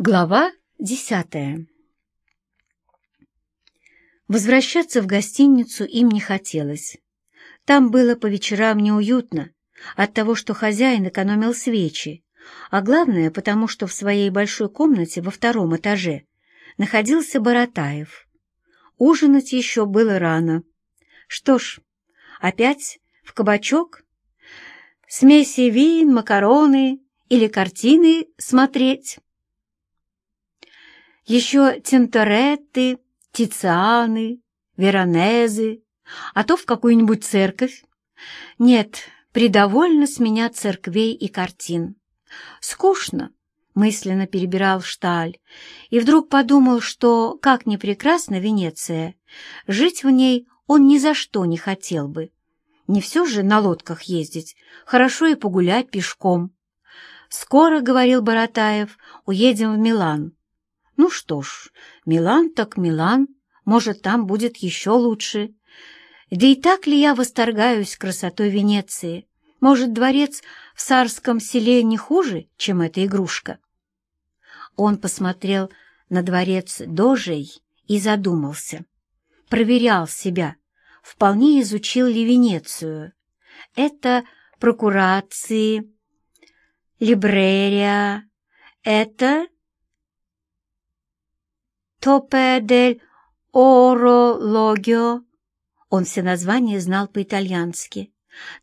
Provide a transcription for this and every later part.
Глава десятая Возвращаться в гостиницу им не хотелось. Там было по вечерам неуютно от того, что хозяин экономил свечи, а главное, потому что в своей большой комнате во втором этаже находился Боротаев. Ужинать еще было рано. Что ж, опять в кабачок? Смеси вин, макароны или картины смотреть? Еще Тинторетты, Тицианы, Веронезы, а то в какую-нибудь церковь. Нет, придовольно с меня церквей и картин. Скучно, мысленно перебирал Шталь, и вдруг подумал, что, как ни прекрасна Венеция, жить в ней он ни за что не хотел бы. Не все же на лодках ездить, хорошо и погулять пешком. «Скоро, — говорил Боротаев, — уедем в Милан. Ну что ж, Милан так Милан, может, там будет еще лучше. Да и так ли я восторгаюсь красотой Венеции? Может, дворец в царском селе не хуже, чем эта игрушка? Он посмотрел на дворец Дожей и задумался. Проверял себя, вполне изучил ли Венецию. Это прокурации, либрерия, это Топе дель Орологио. Он все названия знал по-итальянски.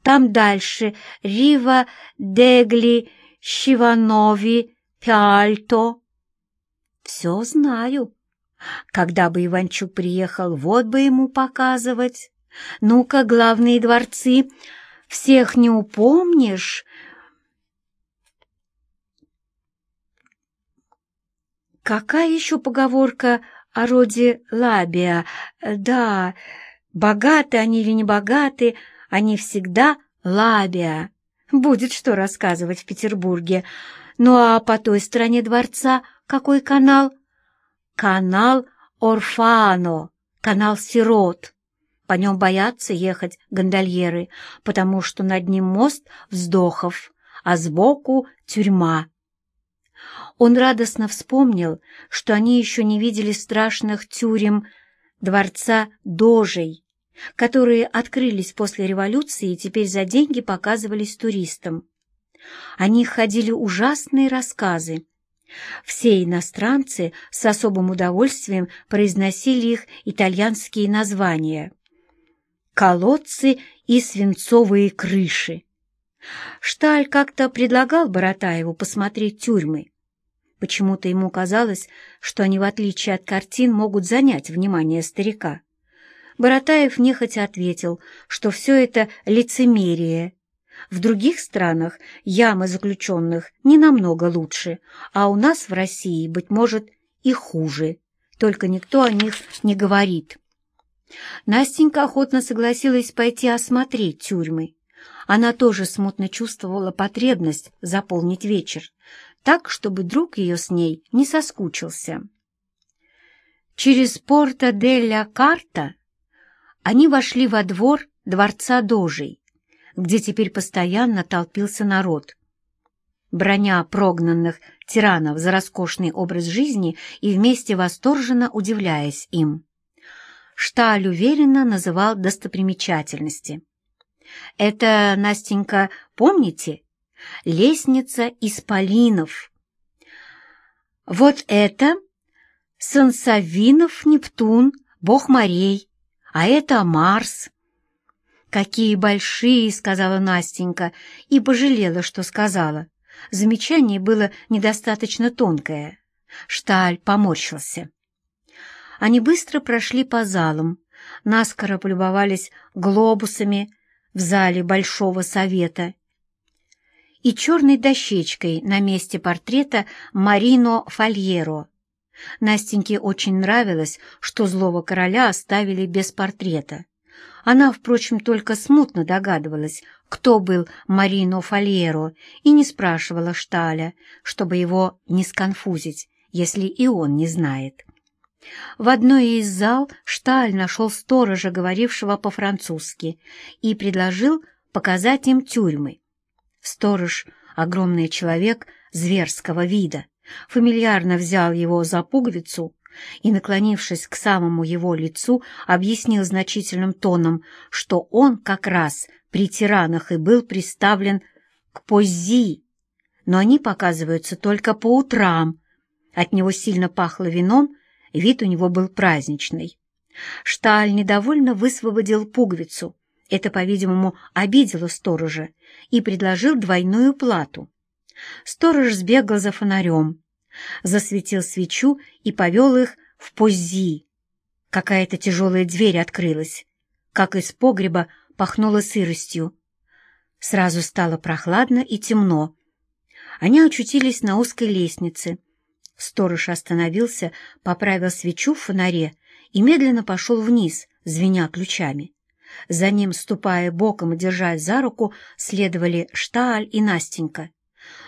Там дальше Рива Дегли Щиванови Пиальто. Все знаю. Когда бы Иванчук приехал, вот бы ему показывать. Ну-ка, главные дворцы, всех не упомнишь? Какая еще поговорка о роде лабия? Да, богаты они или не богаты, они всегда лабия. Будет что рассказывать в Петербурге. Ну а по той стороне дворца какой канал? Канал Орфано, канал сирот. По нем боятся ехать гондольеры, потому что над ним мост вздохов, а сбоку тюрьма. Он радостно вспомнил, что они еще не видели страшных тюрем дворца Дожей, которые открылись после революции и теперь за деньги показывались туристам. О них ходили ужасные рассказы. Все иностранцы с особым удовольствием произносили их итальянские названия. «Колодцы и свинцовые крыши». Шталь как-то предлагал Боротаеву посмотреть тюрьмы. Почему-то ему казалось, что они, в отличие от картин, могут занять внимание старика. Боротаев нехотя ответил, что все это лицемерие. В других странах ямы заключенных не намного лучше, а у нас в России, быть может, и хуже. Только никто о них не говорит. Настенька охотно согласилась пойти осмотреть тюрьмы. Она тоже смутно чувствовала потребность заполнить вечер, так, чтобы друг ее с ней не соскучился. Через порта Делля Карта они вошли во двор дворца Дожей, где теперь постоянно толпился народ. Броня прогнанных тиранов за роскошный образ жизни и вместе восторженно удивляясь им. Шталь уверенно называл достопримечательности. «Это, Настенька, помните, лестница исполинов. Вот это Сансавинов Нептун, бог морей, а это Марс. «Какие большие!» — сказала Настенька и пожалела, что сказала. Замечание было недостаточно тонкое. Шталь поморщился. Они быстро прошли по залам, наскоро полюбовались глобусами в зале Большого Совета и черной дощечкой на месте портрета Марино Фольеро. Настеньке очень нравилось, что злого короля оставили без портрета. Она, впрочем, только смутно догадывалась, кто был Марино Фольеро, и не спрашивала Шталя, чтобы его не сконфузить, если и он не знает. В одной из зал Шталь нашел сторожа, говорившего по-французски, и предложил показать им тюрьмы. Сторож, огромный человек зверского вида, фамильярно взял его за пуговицу и, наклонившись к самому его лицу, объяснил значительным тоном, что он как раз при тиранах и был приставлен к пози, но они показываются только по утрам. От него сильно пахло вином, вид у него был праздничный. Шталь недовольно высвободил пуговицу. Это, по-видимому, обидело сторожа и предложил двойную плату. Сторож сбегал за фонарем, засветил свечу и повел их в пози. Какая-то тяжелая дверь открылась, как из погреба пахнуло сыростью. Сразу стало прохладно и темно. Они очутились на узкой лестнице. Сторож остановился, поправил свечу в фонаре и медленно пошел вниз, звеня ключами. За ним, ступая боком и держась за руку, следовали Шталь и Настенька.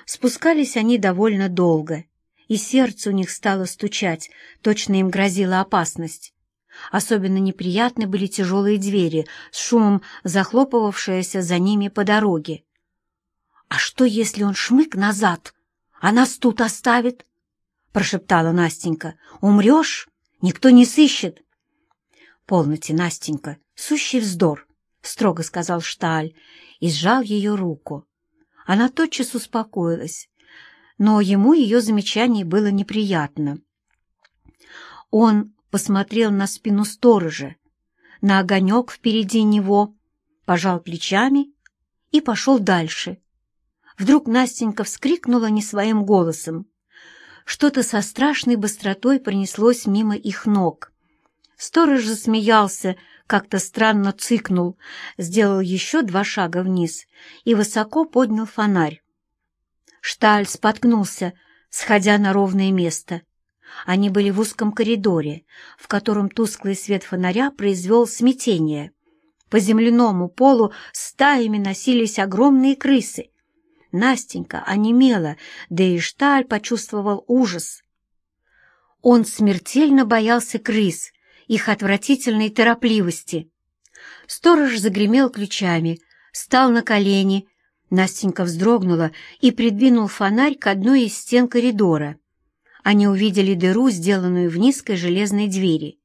Спускались они довольно долго, и сердце у них стало стучать, точно им грозила опасность. Особенно неприятны были тяжелые двери, с шумом захлопывавшиеся за ними по дороге. «А что, если он шмык назад, а нас тут оставит?» — прошептала Настенька. «Умрешь? Никто не сыщет». «Полноте, Настенька, сущий вздор», — строго сказал Шталь и сжал ее руку. Она тотчас успокоилась, но ему ее замечание было неприятно. Он посмотрел на спину сторожа, на огонек впереди него, пожал плечами и пошел дальше. Вдруг Настенька вскрикнула не своим голосом. Что-то со страшной быстротой пронеслось мимо их ног. Сторож засмеялся, как-то странно цыкнул, сделал еще два шага вниз и высоко поднял фонарь. Шталь споткнулся, сходя на ровное место. Они были в узком коридоре, в котором тусклый свет фонаря произвел смятение. По земляному полу стаями носились огромные крысы. Настенька онемела, да и Шталь почувствовал ужас. Он смертельно боялся крыс, их отвратительной торопливости. Сторож загремел ключами, встал на колени. Настенька вздрогнула и придвинул фонарь к одной из стен коридора. Они увидели дыру, сделанную в низкой железной двери.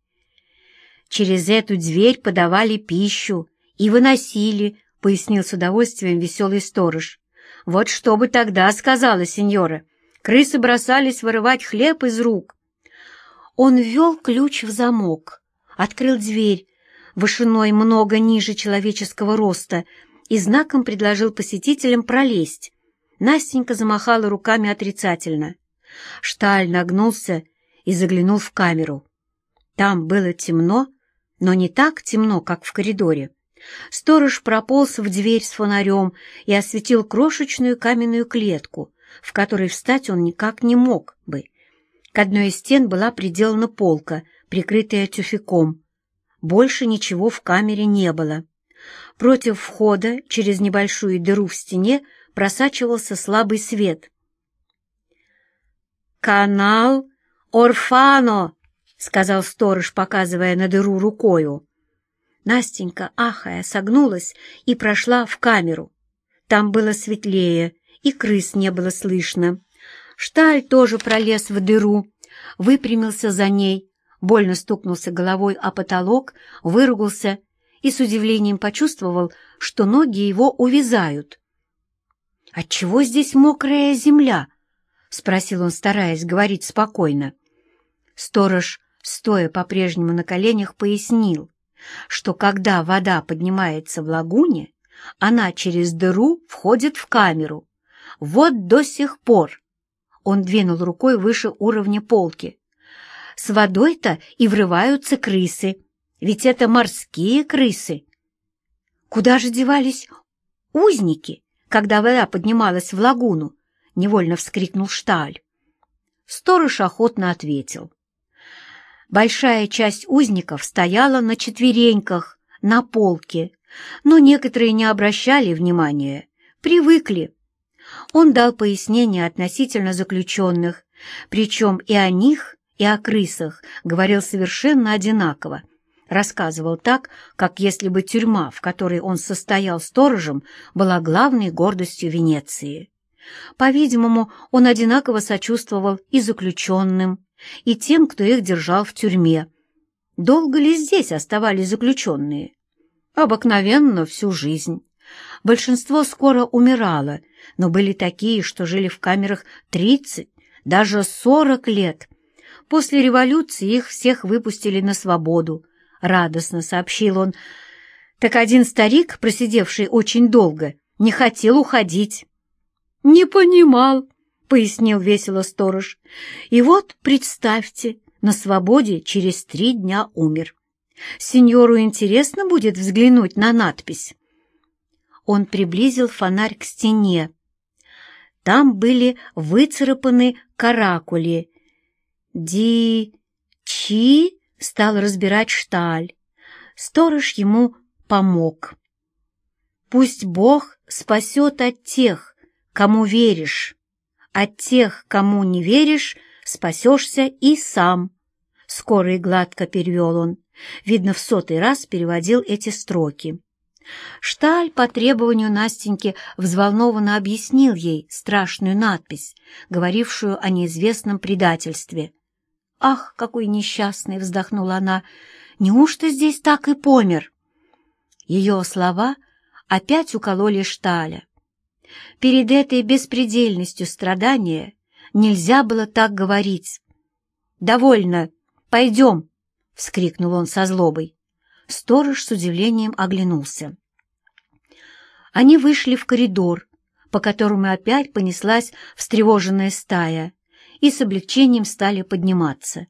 Через эту дверь подавали пищу и выносили, пояснил с удовольствием веселый сторож. Вот что бы тогда сказала сеньора. Крысы бросались вырывать хлеб из рук. Он ввел ключ в замок, открыл дверь, вышиной много ниже человеческого роста, и знаком предложил посетителям пролезть. Настенька замахала руками отрицательно. Шталь нагнулся и заглянул в камеру. Там было темно, но не так темно, как в коридоре. Сторож прополз в дверь с фонарем и осветил крошечную каменную клетку, в которой встать он никак не мог бы. К одной из стен была приделана полка, прикрытая тюфяком. Больше ничего в камере не было. Против входа, через небольшую дыру в стене, просачивался слабый свет. «Канал Орфано!» — сказал сторож, показывая на дыру рукою. Настенька, ахая, согнулась и прошла в камеру. Там было светлее, и крыс не было слышно. Шталь тоже пролез в дыру, выпрямился за ней, больно стукнулся головой о потолок, выругался и с удивлением почувствовал, что ноги его увязают. «Отчего здесь мокрая земля?» — спросил он, стараясь говорить спокойно. Сторож, стоя по-прежнему на коленях, пояснил, что когда вода поднимается в лагуне, она через дыру входит в камеру. Вот до сих пор. Он двинул рукой выше уровня полки. С водой-то и врываются крысы, ведь это морские крысы. Куда же девались узники, когда вода поднималась в лагуну? Невольно вскрикнул Шталь. Сторож охотно ответил. Большая часть узников стояла на четвереньках, на полке, но некоторые не обращали внимания, привыкли. Он дал пояснение относительно заключенных, причем и о них, и о крысах говорил совершенно одинаково. Рассказывал так, как если бы тюрьма, в которой он состоял сторожем, была главной гордостью Венеции. По-видимому, он одинаково сочувствовал и заключенным, и тем, кто их держал в тюрьме. Долго ли здесь оставались заключенные? Обыкновенно всю жизнь. Большинство скоро умирало, но были такие, что жили в камерах 30, даже 40 лет. После революции их всех выпустили на свободу, радостно сообщил он. Так один старик, просидевший очень долго, не хотел уходить. «Не понимал», — пояснил весело сторож. «И вот, представьте, на свободе через три дня умер. Сеньору интересно будет взглянуть на надпись». Он приблизил фонарь к стене. Там были выцарапаны каракули. «Ди-чи» стал разбирать шталь. Сторож ему помог. «Пусть Бог спасет от тех, кому веришь. От тех, кому не веришь, спасешься и сам». Скоро и гладко перевел он. Видно, в сотый раз переводил эти строки. Шталь по требованию Настеньки взволнованно объяснил ей страшную надпись, говорившую о неизвестном предательстве. «Ах, какой несчастный!» — вздохнула она. «Неужто здесь так и помер?» Ее слова опять укололи Шталя. Перед этой беспредельностью страдания нельзя было так говорить. «Довольно! Пойдем!» — вскрикнул он со злобой. Сторож с удивлением оглянулся. Они вышли в коридор, по которому опять понеслась встревоженная стая, и с облегчением стали подниматься.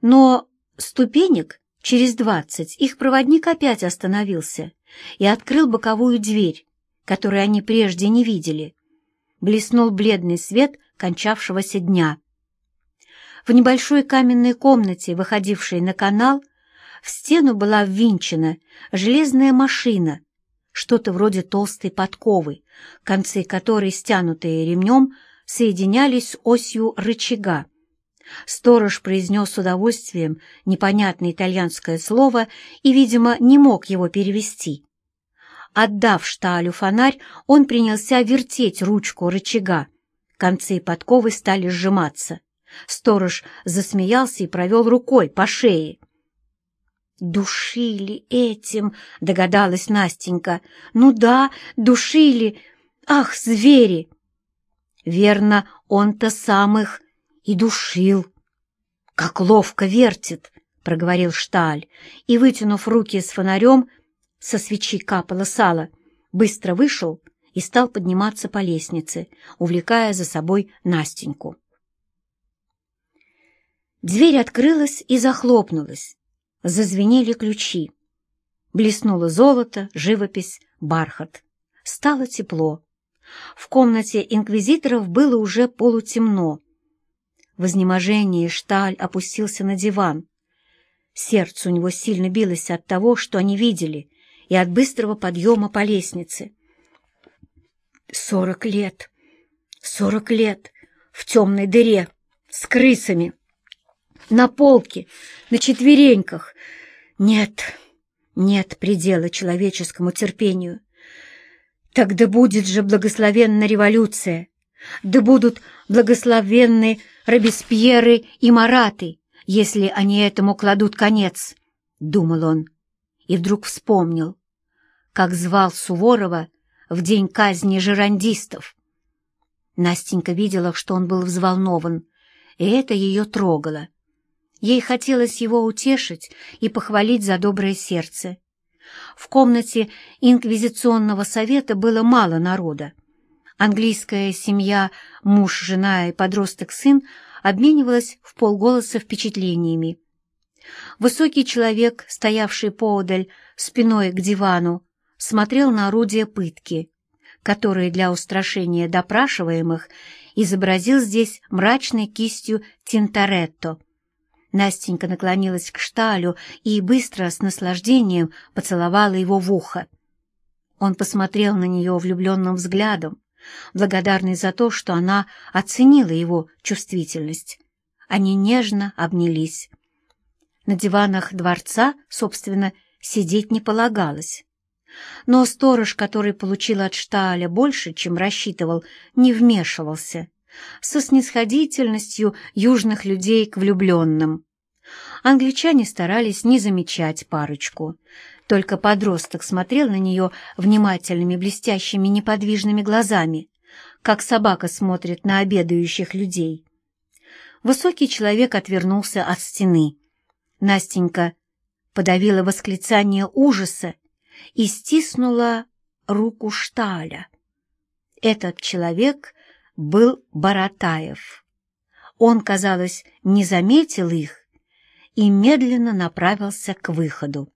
Но ступенек через двадцать их проводник опять остановился и открыл боковую дверь, которую они прежде не видели. Блеснул бледный свет кончавшегося дня. В небольшой каменной комнате, выходившей на канал, в стену была ввинчена железная машина, что-то вроде толстой подковы, концы которой, стянутые ремнем, соединялись осью рычага. Сторож произнес с удовольствием непонятное итальянское слово и, видимо, не мог его перевести. Отдав шталю фонарь, он принялся вертеть ручку рычага. Концы подковы стали сжиматься. Сторож засмеялся и провел рукой по шее. «Душили этим», — догадалась Настенька. «Ну да, душили. Ах, звери!» «Верно, он-то сам их и душил». «Как ловко вертит», — проговорил Шталь, и, вытянув руки с фонарем, со свечи капало сало, быстро вышел и стал подниматься по лестнице, увлекая за собой Настеньку. Дверь открылась и захлопнулась. Зазвенели ключи. Блеснуло золото, живопись, бархат. Стало тепло. В комнате инквизиторов было уже полутемно. В изнеможении Шталь опустился на диван. Сердце у него сильно билось от того, что они видели, и от быстрого подъема по лестнице. Сорок лет, сорок лет в темной дыре с крысами на полке, на четвереньках. Нет, нет предела человеческому терпению. Так да будет же благословенна революция, да будут благословенны Робеспьеры и Мараты, если они этому кладут конец, — думал он, и вдруг вспомнил, как звал Суворова в день казни жерандистов. Настенька видела, что он был взволнован, и это ее трогало. Ей хотелось его утешить и похвалить за доброе сердце. В комнате инквизиционного совета было мало народа. Английская семья, муж, жена и подросток-сын обменивалась в полголоса впечатлениями. Высокий человек, стоявший поодаль, спиной к дивану, смотрел на орудие пытки, которые для устрашения допрашиваемых изобразил здесь мрачной кистью Тинторетто — Настенька наклонилась к Шталю и быстро, с наслаждением, поцеловала его в ухо. Он посмотрел на нее влюбленным взглядом, благодарный за то, что она оценила его чувствительность. Они нежно обнялись. На диванах дворца, собственно, сидеть не полагалось. Но сторож, который получил от Шталя больше, чем рассчитывал, не вмешивался, со снисходительностью южных людей к влюбленным. Англичане старались не замечать парочку. Только подросток смотрел на нее внимательными, блестящими, неподвижными глазами, как собака смотрит на обедающих людей. Высокий человек отвернулся от стены. Настенька подавила восклицание ужаса и стиснула руку Шталя. Этот человек был Баратаев. Он, казалось, не заметил их и медленно направился к выходу.